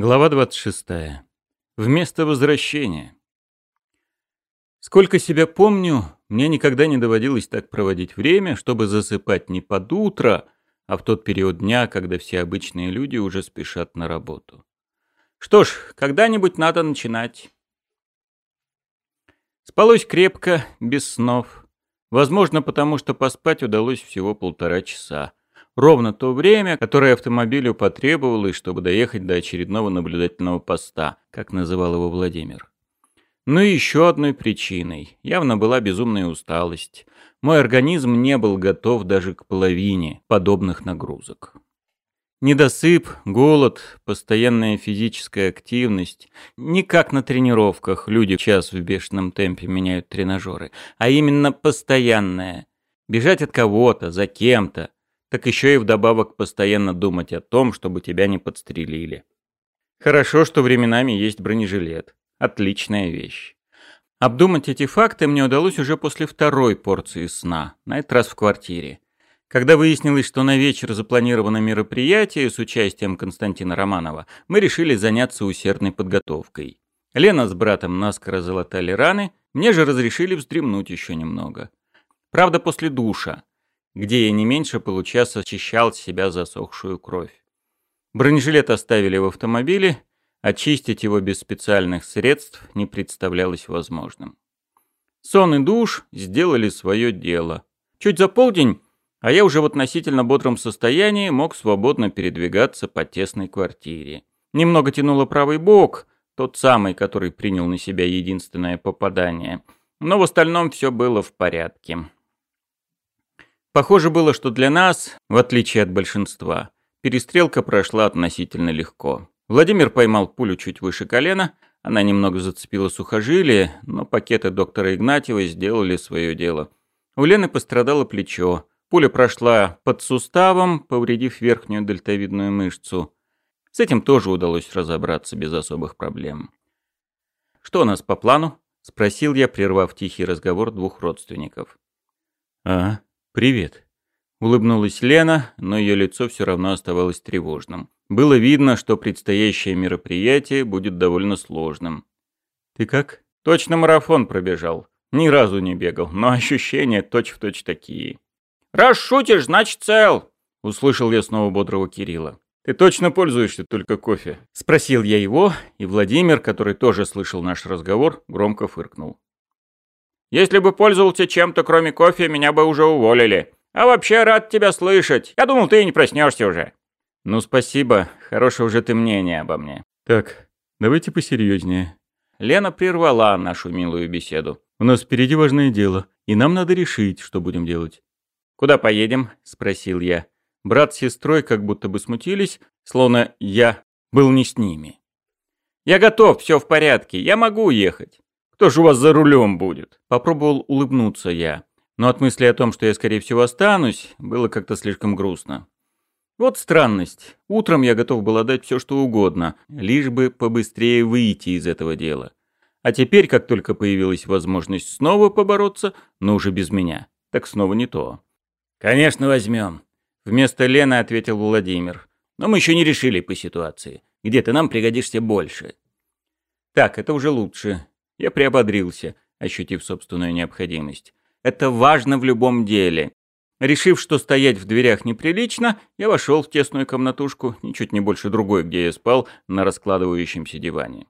Глава 26. Вместо возвращения. Сколько себя помню, мне никогда не доводилось так проводить время, чтобы засыпать не под утро, а в тот период дня, когда все обычные люди уже спешат на работу. Что ж, когда-нибудь надо начинать. Спалось крепко, без снов. Возможно, потому что поспать удалось всего полтора часа. Ровно то время, которое автомобилю потребовалось, чтобы доехать до очередного наблюдательного поста, как называл его Владимир. Ну и еще одной причиной явно была безумная усталость. Мой организм не был готов даже к половине подобных нагрузок. Недосып, голод, постоянная физическая активность. Не как на тренировках люди час в бешеном темпе меняют тренажеры, а именно постоянная. Бежать от кого-то, за кем-то, так еще и вдобавок постоянно думать о том, чтобы тебя не подстрелили. Хорошо, что временами есть бронежилет. Отличная вещь. Обдумать эти факты мне удалось уже после второй порции сна, на этот раз в квартире. Когда выяснилось, что на вечер запланировано мероприятие с участием Константина Романова, мы решили заняться усердной подготовкой. Лена с братом наскоро залатали раны, мне же разрешили вздремнуть еще немного. Правда, после душа где я не меньше получаса очищал себя засохшую кровь. Бронежилет оставили в автомобиле, очистить его без специальных средств не представлялось возможным. Сон и душ сделали свое дело. Чуть за полдень, а я уже в относительно бодром состоянии мог свободно передвигаться по тесной квартире. Немного тянуло правый бок, тот самый, который принял на себя единственное попадание, но в остальном все было в порядке. Похоже было, что для нас, в отличие от большинства, перестрелка прошла относительно легко. Владимир поймал пулю чуть выше колена, она немного зацепила сухожилие, но пакеты доктора Игнатьева сделали свое дело. У Лены пострадало плечо. Пуля прошла под суставом, повредив верхнюю дельтовидную мышцу. С этим тоже удалось разобраться без особых проблем. «Что у нас по плану?» — спросил я, прервав тихий разговор двух родственников. «А, «Привет». Улыбнулась Лена, но ее лицо все равно оставалось тревожным. Было видно, что предстоящее мероприятие будет довольно сложным. «Ты как?» «Точно марафон пробежал. Ни разу не бегал, но ощущения точь-в-точь точь такие». «Раз шутишь, значит цел!» — услышал я снова бодрого Кирилла. «Ты точно пользуешься только кофе?» — спросил я его, и Владимир, который тоже слышал наш разговор, громко фыркнул. Если бы пользовался чем-то, кроме кофе, меня бы уже уволили. А вообще рад тебя слышать. Я думал, ты не проснешься уже». «Ну, спасибо. Хорошего же ты мнения обо мне». «Так, давайте посерьезнее». Лена прервала нашу милую беседу. «У нас впереди важное дело, и нам надо решить, что будем делать». «Куда поедем?» — спросил я. Брат с сестрой как будто бы смутились, словно я был не с ними. «Я готов, все в порядке, я могу ехать». Кто же у вас за рулем будет?» Попробовал улыбнуться я. Но от мысли о том, что я, скорее всего, останусь, было как-то слишком грустно. Вот странность. Утром я готов был отдать все, что угодно, лишь бы побыстрее выйти из этого дела. А теперь, как только появилась возможность снова побороться, но уже без меня, так снова не то. «Конечно, возьмем», — вместо Лены ответил Владимир. «Но мы еще не решили по ситуации. Где ты нам пригодишься больше». «Так, это уже лучше. Я приободрился, ощутив собственную необходимость. Это важно в любом деле. Решив, что стоять в дверях неприлично, я вошел в тесную комнатушку, ничуть не больше другой, где я спал, на раскладывающемся диване.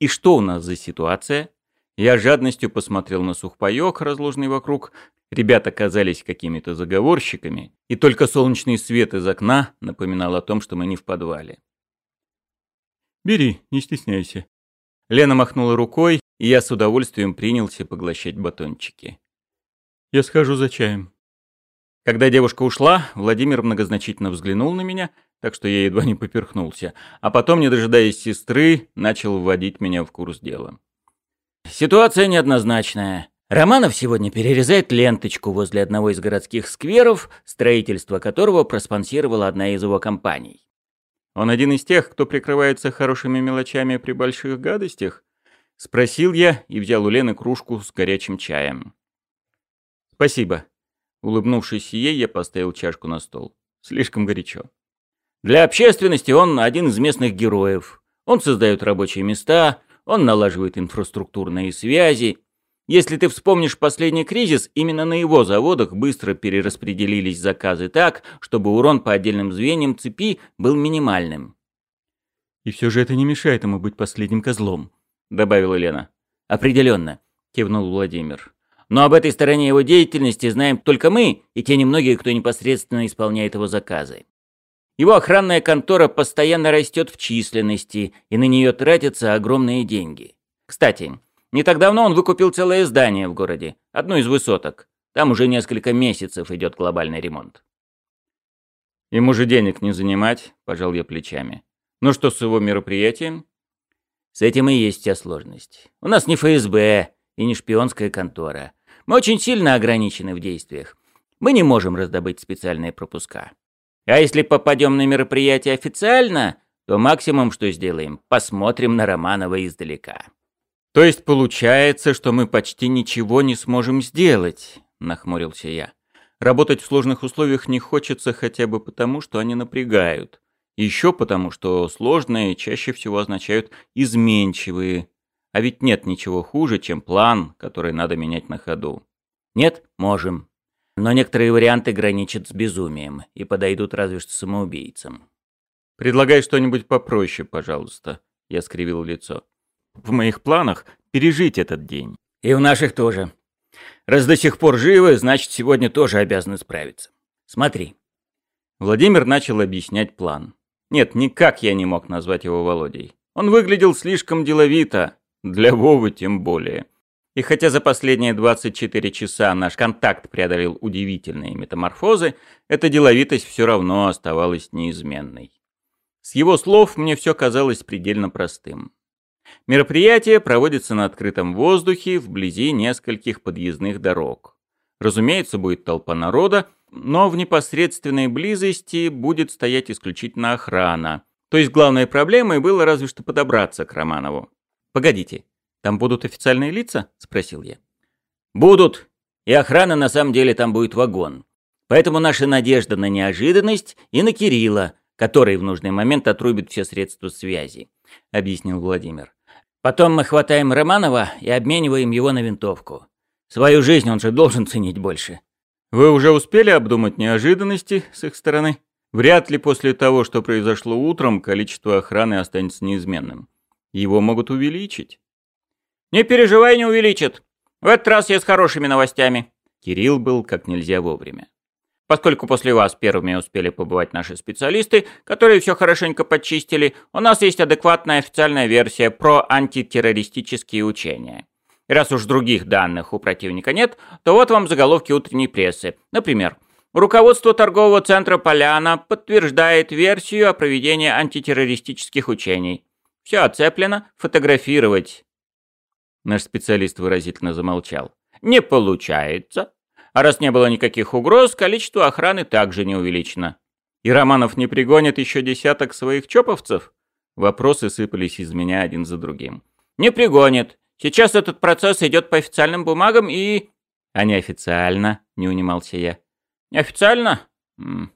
И что у нас за ситуация? Я жадностью посмотрел на сухпайок, разложенный вокруг. Ребята казались какими-то заговорщиками, и только солнечный свет из окна напоминал о том, что мы не в подвале. «Бери, не стесняйся», Лена махнула рукой, и я с удовольствием принялся поглощать батончики. «Я схожу за чаем». Когда девушка ушла, Владимир многозначительно взглянул на меня, так что я едва не поперхнулся, а потом, не дожидаясь сестры, начал вводить меня в курс дела. «Ситуация неоднозначная. Романов сегодня перерезает ленточку возле одного из городских скверов, строительство которого проспонсировала одна из его компаний. Он один из тех, кто прикрывается хорошими мелочами при больших гадостях? Спросил я и взял у Лены кружку с горячим чаем. Спасибо. Улыбнувшись ей, я поставил чашку на стол. Слишком горячо. Для общественности он один из местных героев. Он создает рабочие места, он налаживает инфраструктурные связи. Если ты вспомнишь последний кризис, именно на его заводах быстро перераспределились заказы так, чтобы урон по отдельным звеньям цепи был минимальным. «И все же это не мешает ему быть последним козлом», — добавила Лена. «Определенно», — кивнул Владимир. «Но об этой стороне его деятельности знаем только мы и те немногие, кто непосредственно исполняет его заказы. Его охранная контора постоянно растет в численности, и на нее тратятся огромные деньги. Кстати, не так давно он выкупил целое здание в городе, одну из высоток. Там уже несколько месяцев идет глобальный ремонт. Ему же денег не занимать, пожал я плечами. Ну что с его мероприятием? С этим и есть вся сложность. У нас не ФСБ и не шпионская контора. Мы очень сильно ограничены в действиях. Мы не можем раздобыть специальные пропуска. А если попадем на мероприятие официально, то максимум, что сделаем, посмотрим на Романова издалека. То есть получается, что мы почти ничего не сможем сделать, нахмурился я. Работать в сложных условиях не хочется хотя бы потому, что они напрягают. Еще потому, что сложные чаще всего означают изменчивые. А ведь нет ничего хуже, чем план, который надо менять на ходу. Нет, можем. Но некоторые варианты граничат с безумием и подойдут разве что самоубийцам. «Предлагай что-нибудь попроще, пожалуйста», — я скривил лицо. «В моих планах пережить этот день». «И в наших тоже. Раз до сих пор живы, значит, сегодня тоже обязаны справиться. Смотри». Владимир начал объяснять план. Нет, никак я не мог назвать его Володей. Он выглядел слишком деловито, для Вовы тем более. И хотя за последние 24 часа наш контакт преодолел удивительные метаморфозы, эта деловитость все равно оставалась неизменной. С его слов мне все казалось предельно простым. Мероприятие проводится на открытом воздухе вблизи нескольких подъездных дорог. Разумеется, будет толпа народа, но в непосредственной близости будет стоять исключительно охрана. То есть главной проблемой было разве что подобраться к Романову. Погодите, там будут официальные лица?» – спросил я. «Будут. И охрана на самом деле там будет вагон. Поэтому наша надежда на неожиданность и на Кирилла, который в нужный момент отрубит все средства связи», – объяснил Владимир. «Потом мы хватаем Романова и обмениваем его на винтовку. Свою жизнь он же должен ценить больше». «Вы уже успели обдумать неожиданности с их стороны?» Вряд ли после того, что произошло утром, количество охраны останется неизменным. Его могут увеличить. «Не переживай, не увеличит. В этот раз я с хорошими новостями». Кирилл был как нельзя вовремя. Поскольку после вас первыми успели побывать наши специалисты, которые все хорошенько подчистили, у нас есть адекватная официальная версия про антитеррористические учения. И раз уж других данных у противника нет, то вот вам заголовки утренней прессы. Например, руководство торгового центра «Поляна» подтверждает версию о проведении антитеррористических учений. Все оцеплено, фотографировать Наш специалист выразительно замолчал. «Не получается. А раз не было никаких угроз, количество охраны также не увеличено». «И Романов не пригонит еще десяток своих чоповцев?» Вопросы сыпались из меня один за другим. «Не пригонит. Сейчас этот процесс идет по официальным бумагам и...» «А неофициально?» — не унимался я. «Неофициально?» М -м.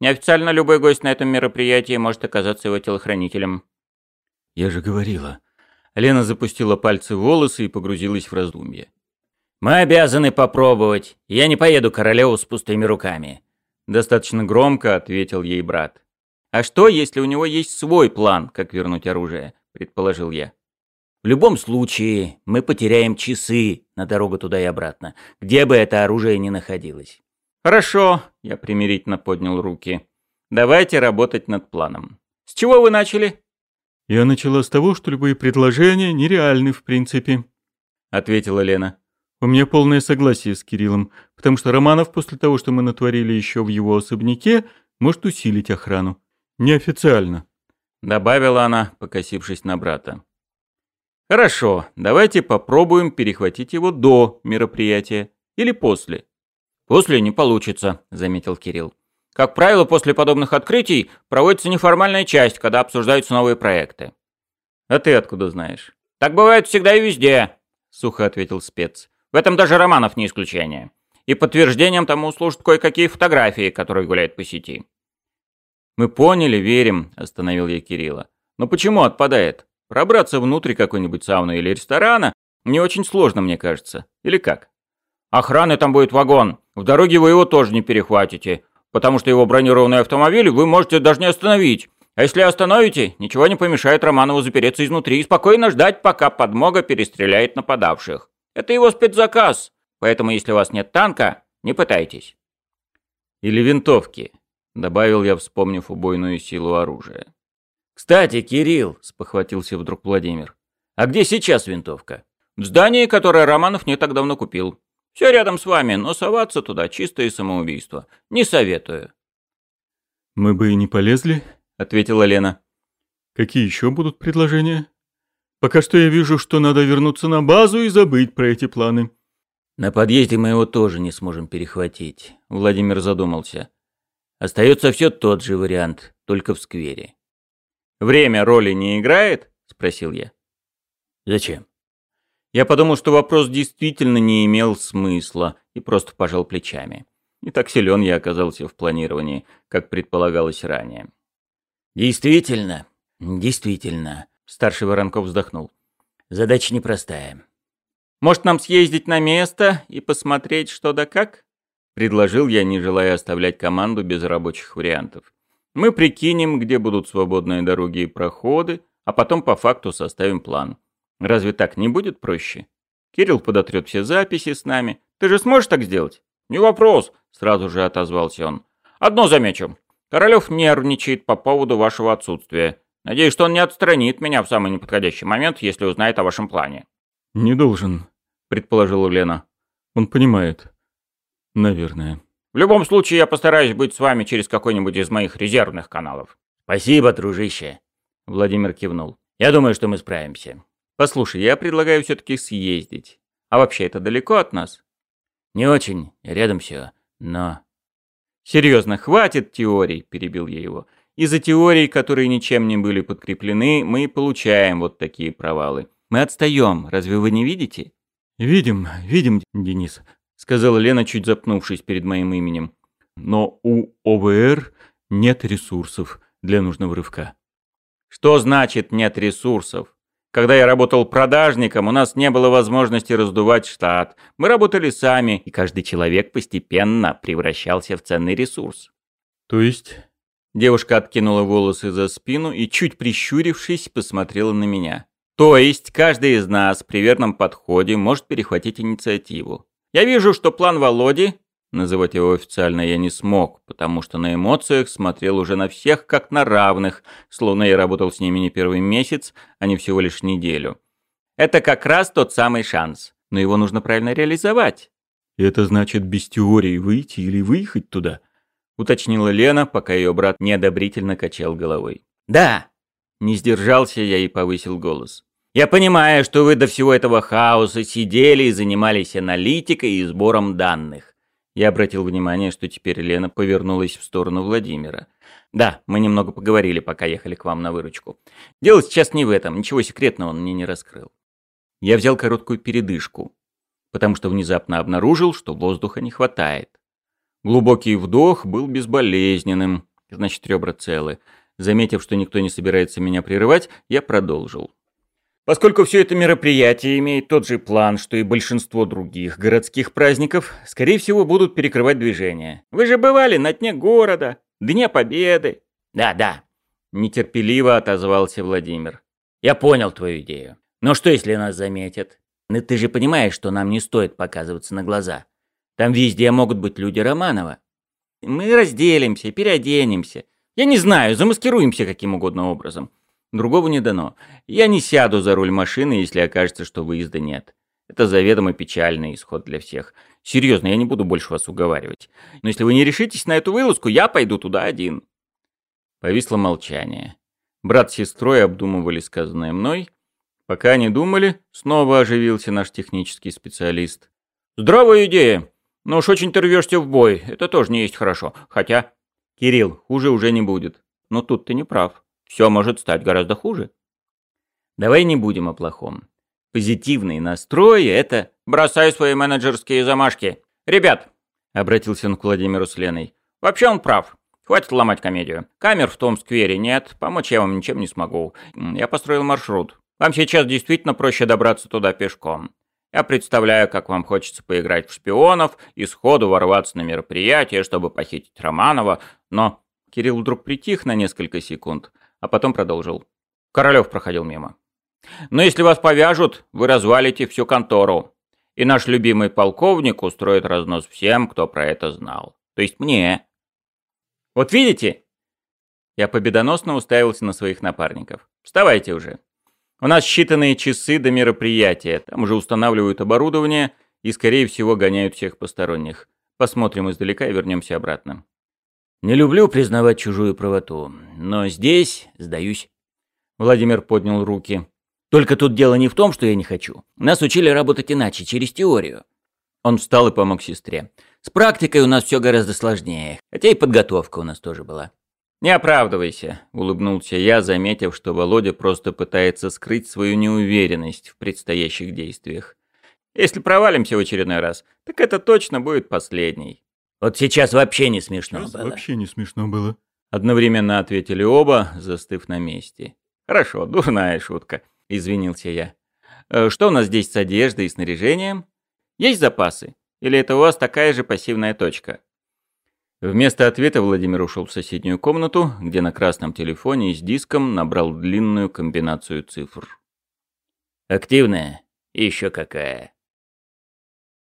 «Неофициально любой гость на этом мероприятии может оказаться его телохранителем». «Я же говорила, Лена запустила пальцы в волосы и погрузилась в раздумье. «Мы обязаны попробовать. Я не поеду королеву с пустыми руками», — достаточно громко ответил ей брат. «А что, если у него есть свой план, как вернуть оружие?» — предположил я. «В любом случае, мы потеряем часы на дорогу туда и обратно, где бы это оружие ни находилось». «Хорошо», — я примирительно поднял руки. «Давайте работать над планом. С чего вы начали?» «Я начала с того, что любые предложения нереальны в принципе», — ответила Лена. «У меня полное согласие с Кириллом, потому что Романов после того, что мы натворили еще в его особняке, может усилить охрану. Неофициально», — добавила она, покосившись на брата. «Хорошо, давайте попробуем перехватить его до мероприятия или после». «После не получится», — заметил Кирилл. Как правило, после подобных открытий проводится неформальная часть, когда обсуждаются новые проекты. А ты откуда знаешь? Так бывает всегда и везде, сухо ответил спец. В этом даже Романов не исключение. И подтверждением тому служат кое-какие фотографии, которые гуляют по сети. «Мы поняли, верим», — остановил я Кирилла. «Но почему отпадает? Пробраться внутрь какой-нибудь сауны или ресторана не очень сложно, мне кажется. Или как?» «Охраны там будет вагон. В дороге вы его тоже не перехватите, потому что его бронированный автомобиль вы можете даже не остановить. А если остановите, ничего не помешает Романову запереться изнутри и спокойно ждать, пока подмога перестреляет нападавших. Это его спецзаказ, поэтому если у вас нет танка, не пытайтесь. Или винтовки, добавил я, вспомнив убойную силу оружия. Кстати, Кирилл, спохватился вдруг Владимир. А где сейчас винтовка? В здании, которое Романов не так давно купил. Все рядом с вами, но соваться туда чистое самоубийство. Не советую. Мы бы и не полезли, ответила Лена. Какие еще будут предложения? Пока что я вижу, что надо вернуться на базу и забыть про эти планы. На подъезде мы его тоже не сможем перехватить, Владимир задумался. Остается все тот же вариант, только в сквере. Время роли не играет? спросил я. Зачем? Я подумал, что вопрос действительно не имел смысла и просто пожал плечами. Не так силен я оказался в планировании, как предполагалось ранее. Действительно, действительно, старший Воронков вздохнул. Задача непростая. Может, нам съездить на место и посмотреть, что да как? Предложил я, не желая оставлять команду без рабочих вариантов. Мы прикинем, где будут свободные дороги и проходы, а потом по факту составим план. Разве так не будет проще? Кирилл подотрет все записи с нами. Ты же сможешь так сделать? Не вопрос, сразу же отозвался он. Одно замечу. Королёв нервничает по поводу вашего отсутствия. Надеюсь, что он не отстранит меня в самый неподходящий момент, если узнает о вашем плане». «Не должен», — предположила Лена. «Он понимает. Наверное». «В любом случае, я постараюсь быть с вами через какой-нибудь из моих резервных каналов». «Спасибо, дружище», — Владимир кивнул. «Я думаю, что мы справимся». «Послушай, я предлагаю все-таки съездить. А вообще, это далеко от нас?» «Не очень. Рядом все. Но «Серьезно, хватит теорий», — перебил я его. «Из-за теорий, которые ничем не были подкреплены, мы получаем вот такие провалы. Мы отстаем, разве вы не видите?» «Видим, видим, Денис», — сказала Лена, чуть запнувшись перед моим именем. «Но у ОВР нет ресурсов для нужного рывка». «Что значит нет ресурсов? Когда я работал продажником, у нас не было возможности раздувать штат. Мы работали сами, и каждый человек постепенно превращался в ценный ресурс. То есть? Девушка откинула волосы за спину и, чуть прищурившись, посмотрела на меня. То есть, каждый из нас при верном подходе может перехватить инициативу. Я вижу, что план Володи Называть его официально я не смог, потому что на эмоциях смотрел уже на всех как на равных, словно я работал с ними не первый месяц, а не всего лишь неделю. Это как раз тот самый шанс, но его нужно правильно реализовать. Это значит без теории выйти или выехать туда? Уточнила Лена, пока ее брат неодобрительно качал головой. Да. Не сдержался я и повысил голос. Я понимаю, что вы до всего этого хаоса сидели и занимались аналитикой и сбором данных. Я обратил внимание, что теперь Лена повернулась в сторону Владимира. «Да, мы немного поговорили, пока ехали к вам на выручку. Дело сейчас не в этом, ничего секретного он мне не раскрыл. Я взял короткую передышку, потому что внезапно обнаружил, что воздуха не хватает. Глубокий вдох был безболезненным, значит, ребра целы. Заметив, что никто не собирается меня прерывать, я продолжил. Поскольку все это мероприятие имеет тот же план, что и большинство других городских праздников, скорее всего, будут перекрывать движение. Вы же бывали на дне города, Дне Победы. Да-да, нетерпеливо отозвался Владимир. Я понял твою идею. Но что, если нас заметят? Ну ты же понимаешь, что нам не стоит показываться на глаза. Там везде могут быть люди Романова. Мы разделимся, переоденемся. Я не знаю, замаскируемся каким угодно образом. Другого не дано. Я не сяду за руль машины, если окажется, что выезда нет. Это заведомо печальный исход для всех. Серьезно, я не буду больше вас уговаривать. Но если вы не решитесь на эту вылазку, я пойду туда один. Повисло молчание. Брат с сестрой обдумывали сказанное мной. Пока они думали, снова оживился наш технический специалист. «Здравая идея! Но уж очень ты рвешься в бой. Это тоже не есть хорошо. Хотя...» «Кирилл, хуже уже не будет. Но тут ты не прав. Все может стать гораздо хуже. Давай не будем о плохом. Позитивный настрой — это... Бросай свои менеджерские замашки. Ребят, — обратился он к Владимиру с Леной, — вообще он прав. Хватит ломать комедию. Камер в том сквере нет, помочь я вам ничем не смогу. Я построил маршрут. Вам сейчас действительно проще добраться туда пешком. Я представляю, как вам хочется поиграть в шпионов и сходу ворваться на мероприятие, чтобы похитить Романова, но...» Кирилл вдруг притих на несколько секунд, а потом продолжил. Королёв проходил мимо. «Но если вас повяжут, вы развалите всю контору. И наш любимый полковник устроит разнос всем, кто про это знал. То есть мне. Вот видите?» Я победоносно уставился на своих напарников. «Вставайте уже. У нас считанные часы до мероприятия. Там уже устанавливают оборудование и, скорее всего, гоняют всех посторонних. Посмотрим издалека и вернемся обратно». «Не люблю признавать чужую правоту, но здесь сдаюсь». Владимир поднял руки. «Только тут дело не в том, что я не хочу. Нас учили работать иначе, через теорию». Он встал и помог сестре. «С практикой у нас все гораздо сложнее, хотя и подготовка у нас тоже была». «Не оправдывайся», — улыбнулся я, заметив, что Володя просто пытается скрыть свою неуверенность в предстоящих действиях. «Если провалимся в очередной раз, так это точно будет последний». «Вот сейчас вообще не смешно сейчас было». вообще не смешно было. Одновременно ответили оба, застыв на месте. «Хорошо, дурная шутка», — извинился я. «Э, «Что у нас здесь с одеждой и снаряжением? Есть запасы? Или это у вас такая же пассивная точка?» Вместо ответа Владимир ушел в соседнюю комнату, где на красном телефоне с диском набрал длинную комбинацию цифр. «Активная? Еще какая?»